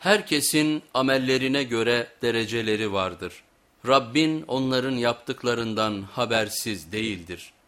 Herkesin amellerine göre dereceleri vardır. Rabbin onların yaptıklarından habersiz değildir.''